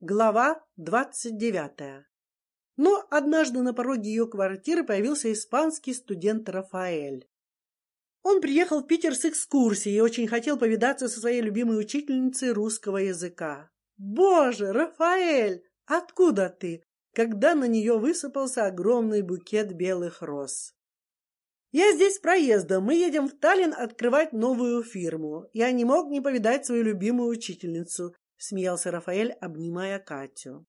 Глава двадцать девятая. Но однажды на пороге ее квартиры появился испанский студент Рафаэль. Он приехал в Питер с экскурсией и очень хотел повидаться со своей любимой учительницей русского языка. Боже, Рафаэль, откуда ты? Когда на нее высыпался огромный букет белых роз. Я здесь проездом. Мы едем в Таллин открывать новую фирму. Я не мог не повидать свою любимую учительницу смеялся Рафаэль, обнимая Катю.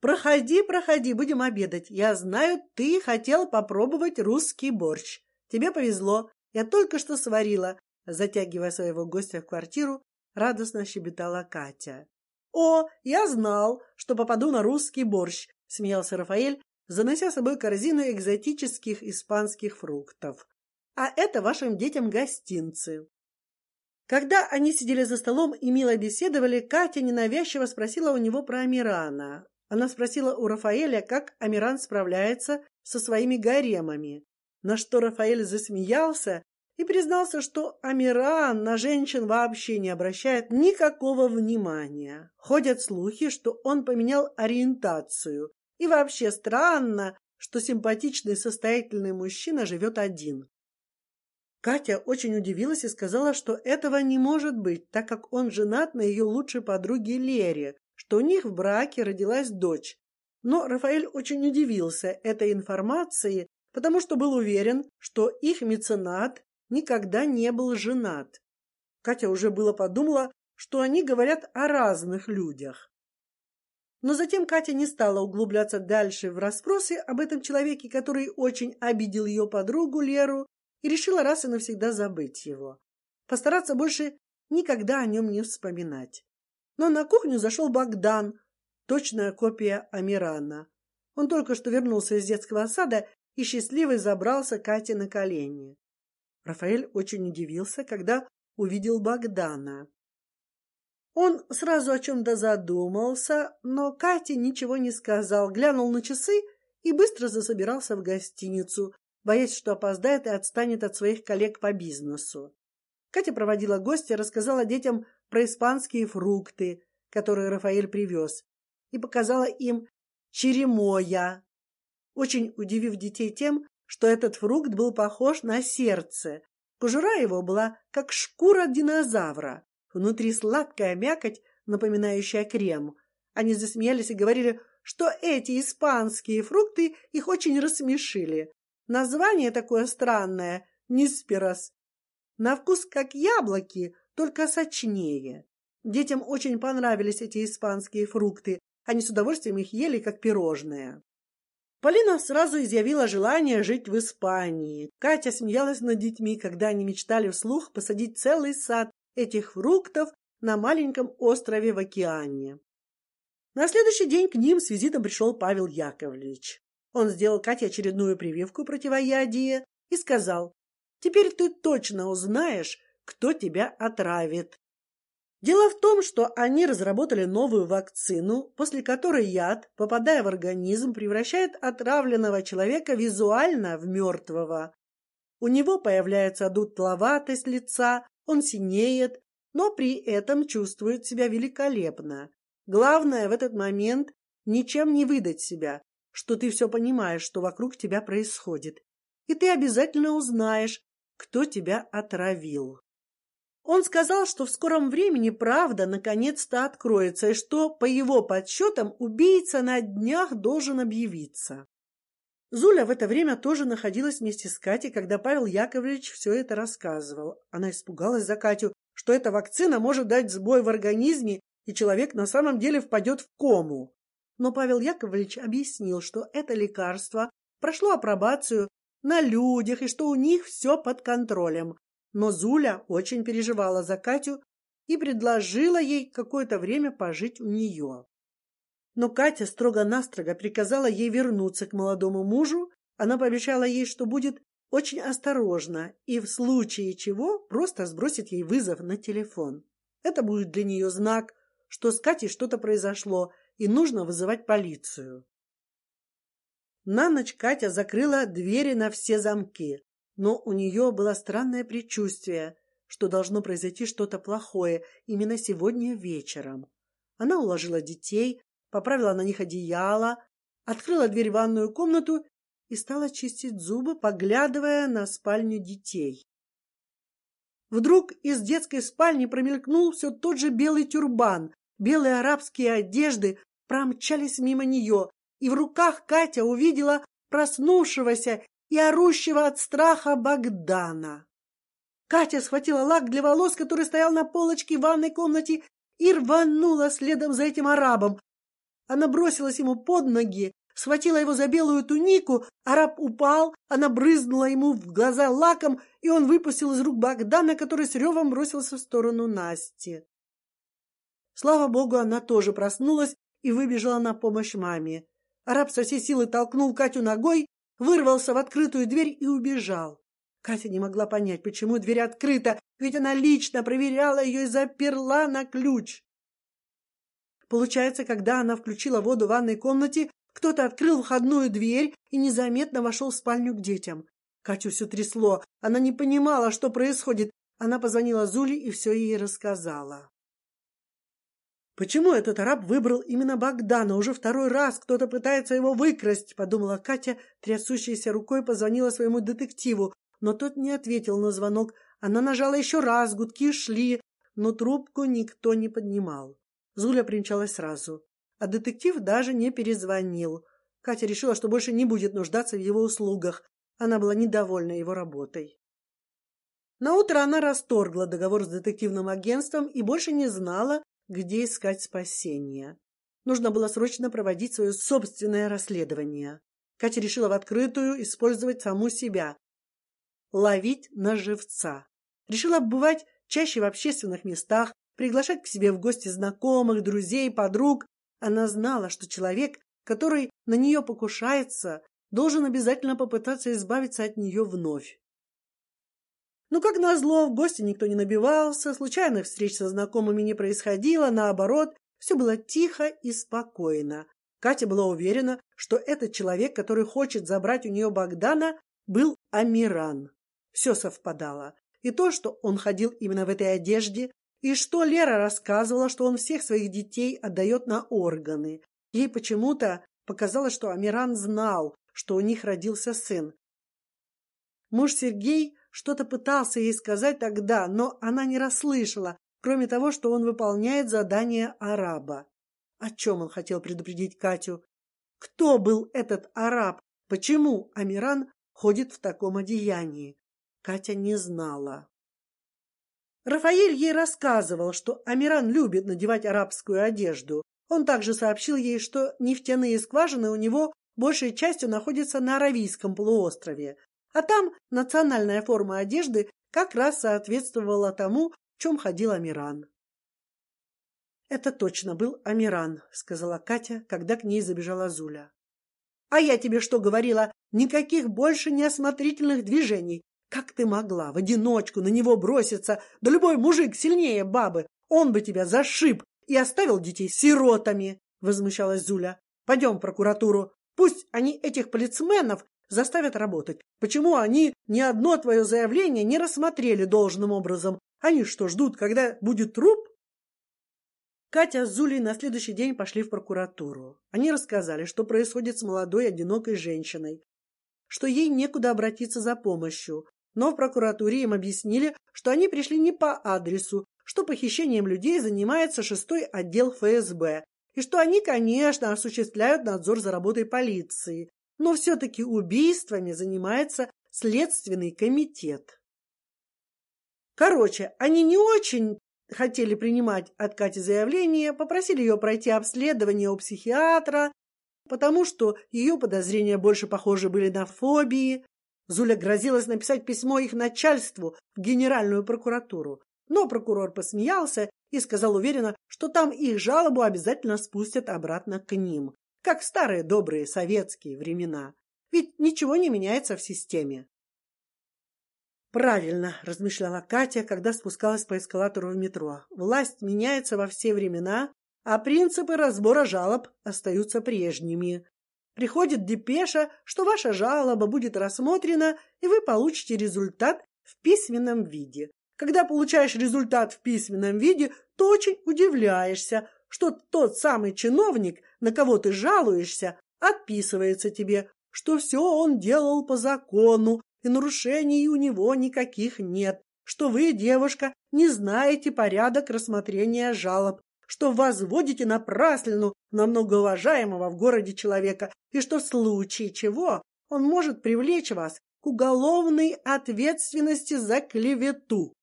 Проходи, проходи, будем обедать. Я знаю, ты хотел попробовать русский борщ. Тебе повезло. Я только что сварила. Затягивая своего гостя в квартиру, радостно щебетала Катя. О, я знал, что попаду на русский борщ. Смеялся Рафаэль, занося с собой корзину экзотических испанских фруктов. А это вашим детям гостинцы. Когда они сидели за столом и мило беседовали, Катя ненавязчиво спросила у него про Амирана. Она спросила у Рафаэля, как Амиран справляется со своими гаремами, на что Рафаэль засмеялся и признался, что Амиран на женщин вообще не обращает никакого внимания. Ходят слухи, что он поменял ориентацию, и вообще странно, что симпатичный состоятельный мужчина живет один. Катя очень удивилась и сказала, что этого не может быть, так как он женат на ее лучшей подруге Лере, что у них в браке родилась дочь. Но Рафаэль очень удивился этой информации, потому что был уверен, что их меценат никогда не был женат. Катя уже было подумала, что они говорят о разных людях. Но затем Катя не стала углубляться дальше в расспросы об этом человеке, который очень обидел ее подругу Леру и решила раз и навсегда забыть его, постараться больше никогда о нем не вспоминать. Но на кухню зашел Богдан, точная копия Амирана. Он только что вернулся из детского сада и счастливый забрался Кате на колени. Рафаэль очень удивился, когда увидел Богдана. Он сразу о чем-то задумался, но Кате ничего не сказал, глянул на часы и быстро засобирался в гостиницу, боясь, что опоздает и отстанет от своих коллег по бизнесу. Катя проводила гостя, рассказала детям про испанские фрукты, которые Рафаэль привез, и показала им черемоя, очень удивив детей тем, что этот фрукт был похож на сердце. Кожура его была как шкура динозавра, внутри сладкая мякоть, напоминающая крем. Они засмеялись и говорили, что эти испанские фрукты их очень рассмешили. Название такое странное — Нисперос. На вкус как яблоки, только сочнее. Детям очень понравились эти испанские фрукты. Они с удовольствием их ели как пирожные. Полина сразу изъявила желание жить в Испании. Катя смеялась над детьми, когда они мечтали вслух посадить целый сад этих фруктов на маленьком острове в океане. На следующий день к ним с визитом пришел Павел Яковлевич. Он сделал Кате очередную прививку противоядия и сказал: "Теперь ты точно узнаешь, кто тебя отравит". Дело в том, что они разработали новую вакцину, после которой яд, попадая в организм, превращает отравленного человека визуально в мертвого. У него появляется одутловатость лица, он синеет, но при этом чувствует себя великолепно. Главное в этот момент ничем не выдать себя, что ты все понимаешь, что вокруг тебя происходит, и ты обязательно узнаешь, кто тебя отравил. Он сказал, что в скором времени правда наконец-то откроется, и что, по его подсчетам, убийца на днях должен объявиться. Зуля в это время тоже находилась вместе с Катей, когда Павел Яковлевич все это рассказывал. Она испугалась за Катю, что эта вакцина может дать сбой в организме, и человек на самом деле впадет в кому но Павел Яковлевич объяснил, что это лекарство прошло апробацию на людях и что у них все под контролем. Но Зуля очень переживала за Катю и предложила ей какое-то время пожить у нее. Но Катя строго-настрого приказала ей вернуться к молодому мужу. Она пообещала ей, что будет очень осторожна и в случае чего просто сбросит ей вызов на телефон. Это будет для нее знак, что с Катей что-то произошло, и нужно вызывать полицию. На ночь Катя закрыла двери на все замки, но у нее было странное предчувствие, что должно произойти что-то плохое именно сегодня вечером. Она уложила детей, поправила на них одеяло, открыла дверь в ванную комнату и стала чистить зубы, поглядывая на спальню детей. Вдруг из детской спальни промелькнул все тот же белый тюрбан, белые арабские одежды промчались мимо нее, и в руках Катя увидела проснувшегося и орущего от страха Богдана. Катя схватила лак для волос, который стоял на полочке в ванной комнате, и рванула следом за этим арабом. Она бросилась ему под ноги, схватила его за белую тунику, араб упал, она брызнула ему в глаза лаком, и он выпустил из рук Богдана, который с ревом бросился в сторону Насти. Слава богу, она тоже проснулась и выбежала на помощь маме. Араб со всей силы толкнул Катю ногой, вырвался в открытую дверь и убежал. Катя не могла понять, почему дверь открыта, ведь она лично проверяла ее и заперла на ключ. Получается, когда она включила воду в ванной комнате, кто-то открыл входную дверь и незаметно вошел в спальню к детям. Катю все трясло, она не понимала, что происходит. Она позвонила Зуле и все ей рассказала. Почему этот араб выбрал именно Богдана? Уже второй раз кто-то пытается его выкрасть, подумала Катя, трясущейся рукой позвонила своему детективу, но тот не ответил на звонок. Она нажала еще раз, гудки шли, но трубку никто не поднимал. Зуля примчалась сразу, а детектив даже не перезвонил. Катя решила, что больше не будет нуждаться в его услугах. Она была недовольна его работой. На утро она расторгла договор с детективным агентством и больше не знала, где искать спасения. Нужно было срочно проводить свое собственное расследование. Катя решила в открытую использовать саму себя, ловить на живца. Решила бывать чаще в общественных местах, приглашать к себе в гости знакомых, друзей, подруг. Она знала, что человек, который на нее покушается, должен обязательно попытаться избавиться от нее вновь. Но как назло, в гости никто не набивался, случайных встреч со знакомыми не происходило, наоборот, все было тихо и спокойно. Катя была уверена, что этот человек, который хочет забрать у нее Богдана, был Амиран. Все совпадало. И то, что он ходил именно в этой одежде, и что Лера рассказывала, что он всех своих детей отдает на органы. Ей почему-то показалось, что Амиран знал, что у них родился сын. Муж Сергей что-то пытался ей сказать тогда, но она не расслышала, кроме того, что он выполняет задание араба. О чем он хотел предупредить Катю? Кто был этот араб? Почему Амиран ходит в таком одеянии? Катя не знала. Рафаэль ей рассказывал, что Амиран любит надевать арабскую одежду. Он также сообщил ей, что нефтяные скважины у него большей частью находятся на Аравийском полуострове, а там национальная форма одежды как раз соответствовала тому, в чем ходил Амиран. Это точно был Амиран, сказала Катя, когда к ней забежала Зуля. А я тебе что говорила? Никаких больше неосмотрительных движений. Как ты могла в одиночку на него броситься? Да любой мужик сильнее бабы, он бы тебя зашиб и оставил детей сиротами. Возмущалась Зуля. Пойдем в прокуратуру. Пусть они этих полицменов заставят работать. Почему они ни одно твое заявление не рассмотрели должным образом? Они что ждут, когда будет труп? Катя с Зулей на следующий день пошли в прокуратуру. Они рассказали, что происходит с молодой одинокой женщиной, что ей некуда обратиться за помощью, но в прокуратуре им объяснили, что они пришли не по адресу, что похищением людей занимается шестой отдел ФСБ и что они, конечно, осуществляют надзор за работой полиции, но все-таки убийствами занимается следственный комитет. Короче, они не очень хотели принимать от Кати заявление, попросили ее пройти обследование у психиатра, потому что ее подозрения больше похожи были на фобии, Зуля грозилась написать письмо их начальству в генеральную прокуратуру, но прокурор посмеялся и сказал уверенно, что там их жалобу обязательно спустят обратно к ним, как в старые добрые советские времена. Ведь ничего не меняется в системе. Правильно, размышляла Катя, когда спускалась по эскалатору в метро. Власть меняется во все времена, а принципы разбора жалоб остаются прежними. Приходит депеша, что ваша жалоба будет рассмотрена, и вы получите результат в письменном виде. Когда получаешь результат в письменном виде, то очень удивляешься, что тот самый чиновник, на кого ты жалуешься, отписывается тебе, что все он делал по закону и нарушений у него никаких нет, что вы, девушка, не знаете порядок рассмотрения жалоб, что возводите напраслину на многоуважаемого в городе человека и что в случае чего он может привлечь вас к уголовной ответственности за клевету.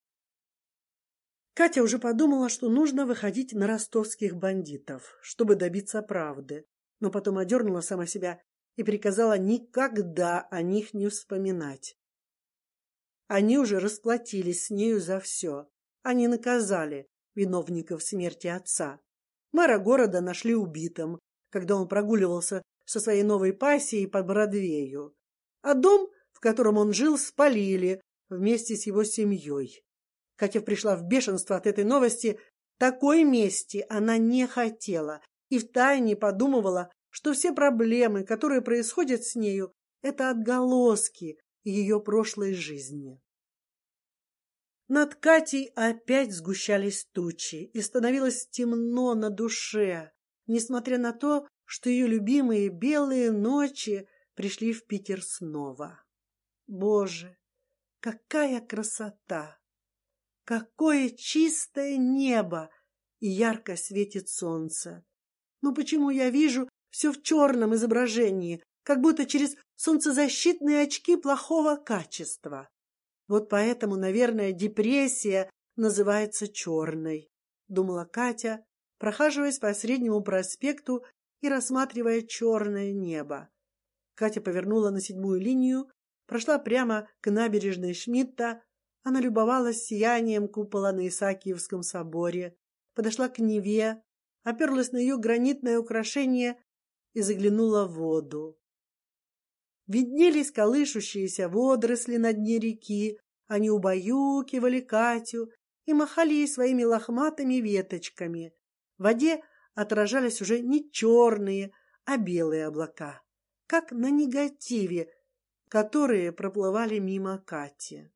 Катя уже подумала, что нужно выходить на ростовских бандитов, чтобы добиться правды, но потом одернула сама себя и приказала никогда о них не вспоминать. Они уже расплатились с нею за все. Они наказали виновников смерти отца. Мэра города нашли убитым, когда он прогуливался со своей новой пассией по Бродвею, а дом, в котором он жил, спалили вместе с его семьей. Катя пришла в бешенство от этой новости. Такой мести она не хотела и втайне подумывала, что все проблемы, которые происходят с нею, это отголоски ее прошлой жизни. Над Катей опять сгущались тучи, и становилось темно на душе, несмотря на то, что ее любимые белые ночи пришли в Питер снова. Боже, какая красота! Какое чистое небо и ярко светит солнце! Но почему я вижу все в черном изображении, как будто через солнцезащитные очки плохого качества. Вот поэтому, наверное, депрессия называется черной, думала Катя, прохаживаясь по Среднему проспекту и рассматривая черное небо. Катя повернула на седьмую линию, прошла прямо к набережной Шмидта. Она любовалась сиянием купола на Исаакиевском соборе, подошла к Неве, оперлась на ее гранитное украшение и заглянула в воду. Виднелись колышущиеся водоросли на дне реки, они убаюкивали Катю и махали ей своими лохматыми веточками. В воде отражались уже не черные, а белые облака, как на негативе, которые проплывали мимо Кати.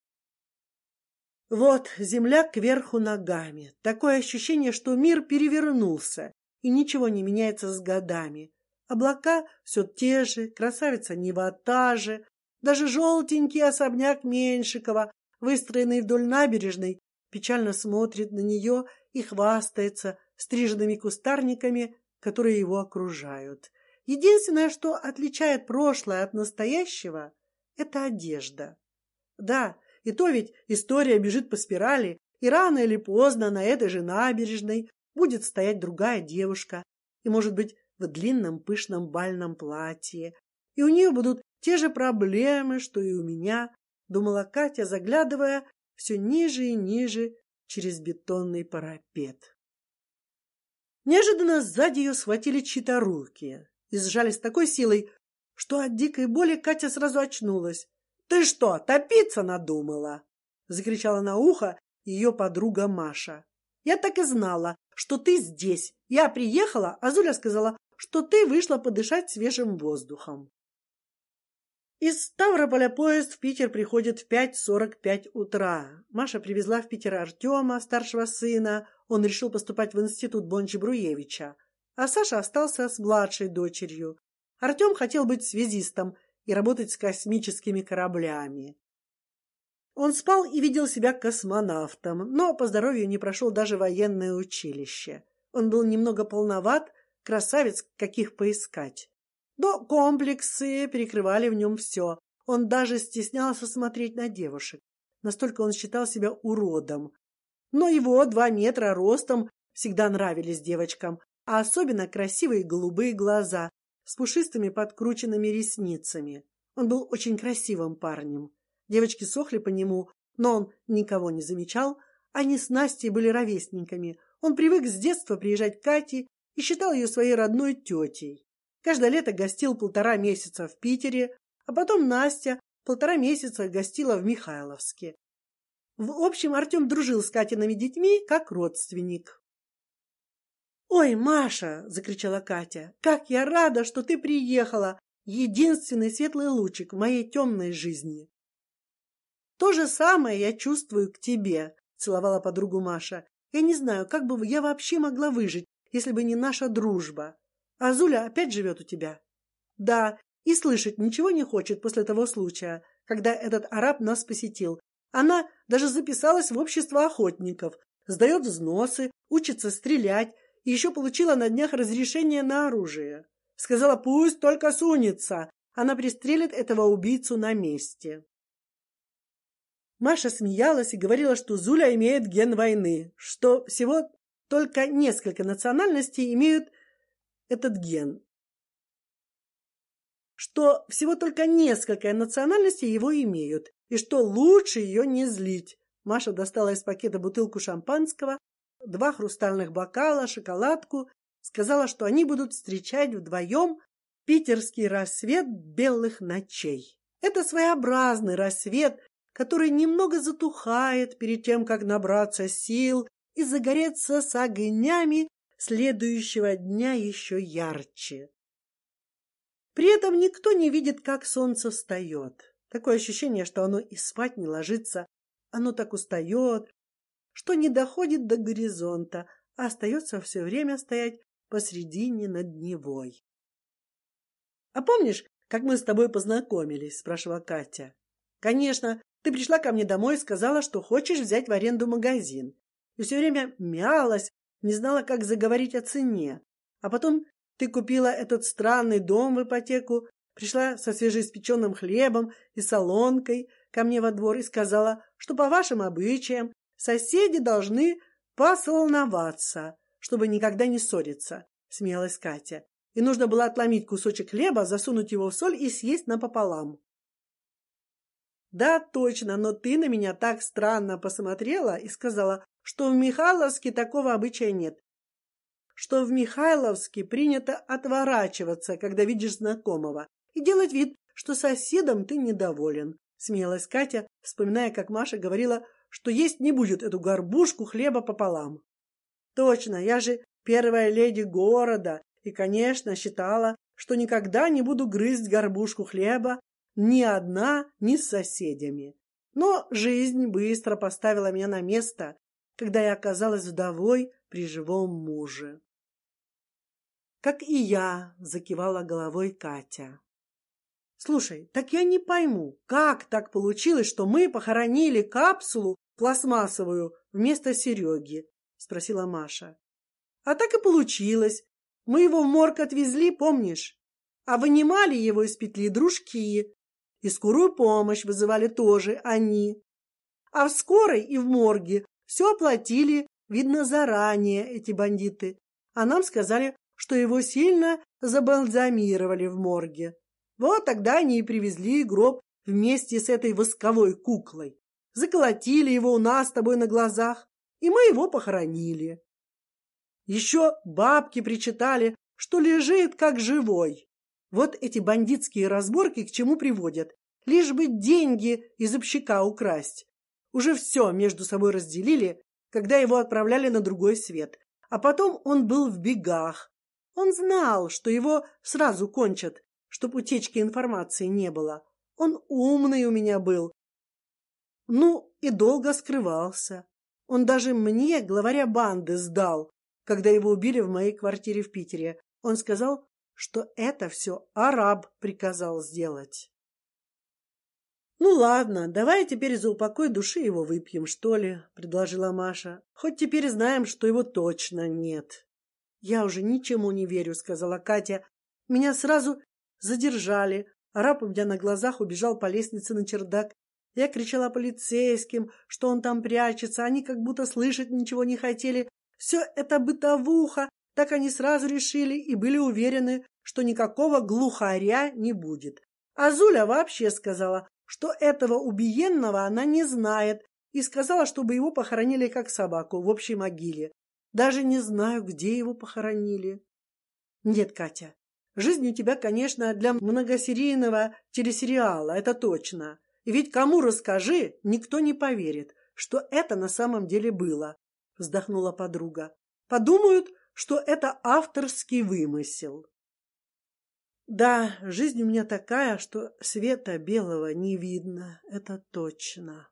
Вот земля кверху ногами. Такое ощущение, что мир перевернулся и ничего не меняется с годами. Облака все те же, красавица Нева та же, даже желтенький особняк Меньшикова, выстроенный вдоль набережной, печально смотрит на нее и хвастается стриженными кустарниками, которые его окружают. Единственное, что отличает прошлое от настоящего, это одежда. Да, и то ведь история бежит по спирали, и рано или поздно на этой же набережной будет стоять другая девушка, и, может быть, в длинном пышном бальном платье, и у нее будут те же проблемы, что и у меня, думала Катя, заглядывая все ниже и ниже через бетонный парапет. Неожиданно сзади ее схватили чьи-то руки и сжали с такой силой, что от дикой боли Катя сразу очнулась. Ты что, топиться надумала? закричала на ухо ее подруга Маша. Я так и знала, что ты здесь. Я приехала, а Зуля сказала, что ты вышла подышать свежим воздухом. Из Ставрополя поезд в Питер приходит в пять сорок пять утра. Маша привезла в Питер Артема, старшего сына. Он решил поступать в институт Бончи-Бруевича, а Саша остался с младшей дочерью. Артем хотел быть связистом и работать с космическими кораблями. Он спал и видел себя космонавтом, но по здоровью не прошел даже военное училище. Он был немного полноват, красавец, каких поискать. Но комплексы перекрывали в нем все. Он даже стеснялся смотреть на девушек. Настолько он считал себя уродом. Но его два метра ростом всегда нравились девочкам, а особенно красивые голубые глаза с пушистыми подкрученными ресницами. Он был очень красивым парнем. Девочки сохли по нему, но он никого не замечал. Они с Настей были ровесниками. Он привык с детства приезжать к Кате и считал ее своей родной тетей. Каждое лето гостил полтора месяца в Питере, а потом Настя полтора месяца гостила в Михайловске. В общем, Артем дружил с Катиными детьми как родственник. Ой, Маша, закричала Катя, как я рада, что ты приехала! Единственный светлый лучик в моей темной жизни. То же самое я чувствую к тебе, целовала подругу Маша. Я не знаю, как бы я вообще могла выжить, если бы не наша дружба. А Зуля опять живет у тебя? Да, и слышать ничего не хочет после того случая, когда этот араб нас посетил. Она даже записалась в общество охотников, сдает взносы, учится стрелять и еще получила на днях разрешение на оружие. Сказала, пусть только сунется, она пристрелит этого убийцу на месте. Маша смеялась и говорила, что Зуля имеет ген войны, что всего только несколько национальностей имеют этот ген, что всего только несколько национальностей его имеют, и что лучше ее не злить. Маша достала из пакета бутылку шампанского, два хрустальных бокала, шоколадку, сказала, что они будут встречать вдвоем питерский рассвет белых ночей. Это своеобразный рассвет, который немного затухает перед тем, как набраться сил и загореться с огнями следующего дня еще ярче. При этом никто не видит, как солнце встает. Такое ощущение, что оно и спать не ложится, оно так устает, что не доходит до горизонта, а остается все время стоять посредине над Невой. А помнишь, как мы с тобой познакомились? спрашивала Катя. Конечно, ты пришла ко мне домой и сказала, что хочешь взять в аренду магазин, и все время мялась, не знала, как заговорить о цене. А потом ты купила этот странный дом в ипотеку, пришла со свежеиспеченным хлебом и солонкой ко мне во двор и сказала, что по вашим обычаям соседи должны посолноваться, чтобы никогда не ссориться. Смеялась Катя. И нужно было отломить кусочек хлеба, засунуть его в соль и съесть напополам. Да, точно, но ты на меня так странно посмотрела и сказала, что в Михайловске такого обычая нет что в Михайловске принято отворачиваться, когда видишь знакомого, и делать вид, что соседом ты недоволен. Смеялась Катя, вспоминая, как Маша говорила, что есть не будет эту горбушку хлеба пополам. Точно, я же первая леди города и, конечно, считала, что никогда не буду грызть горбушку хлеба ни одна, ни с соседями. Но жизнь быстро поставила меня на место, когда я оказалась вдовой при живом муже. Как и я, закивала головой Катя. Слушай, так я не пойму, как так получилось, что мы похоронили капсулу пластмассовую вместо Сереги? спросила Маша. А так и получилось. Мы его в морг отвезли, помнишь? А вынимали его из петли дружки. И скорую помощь вызывали тоже они. А в скорой и в морге все оплатили, видно заранее эти бандиты. А нам сказали, что его сильно забальзамировали в морге. Вот тогда они и привезли гроб вместе с этой восковой куклой, заколотили его у нас с тобой на глазах, и мы его похоронили. Еще бабки причитали, что лежит как живой. Вот эти бандитские разборки к чему приводят? Лишь бы деньги из общака украсть. Уже все между собой разделили, когда его отправляли на другой свет, а потом он был в бегах, он знал, что его сразу кончат, чтоб утечки информации не было. Он умный у меня был. Ну и долго скрывался. Он даже мне, главаря банды, сдал, когда его убили в моей квартире в Питере. Он сказал, что это все араб приказал сделать. Ну ладно, давай теперь за упокой души его выпьем, что ли, предложила Маша. Хоть теперь знаем, что его точно нет. Я уже ничему не верю, сказала Катя. Меня сразу задержали. Араб у меня на глазах убежал по лестнице на чердак. Я кричала полицейским, что он там прячется. Они как будто слышать ничего не хотели. Все это бытовуха. Так они сразу решили и были уверены, что никакого глухаря не будет. А Зуля вообще сказала, что этого убиенного она не знает, и сказала, чтобы его похоронили как собаку в общей могиле. Даже не знаю, где его похоронили. Нет, Катя, жизнь у тебя, конечно, для многосерийного телесериала, это точно. Ведь кому расскажи, никто не поверит, что это на самом деле было. Вздохнула подруга. Подумают, что это авторский вымысел. Да, жизнь у меня такая, что света белого не видно, это точно.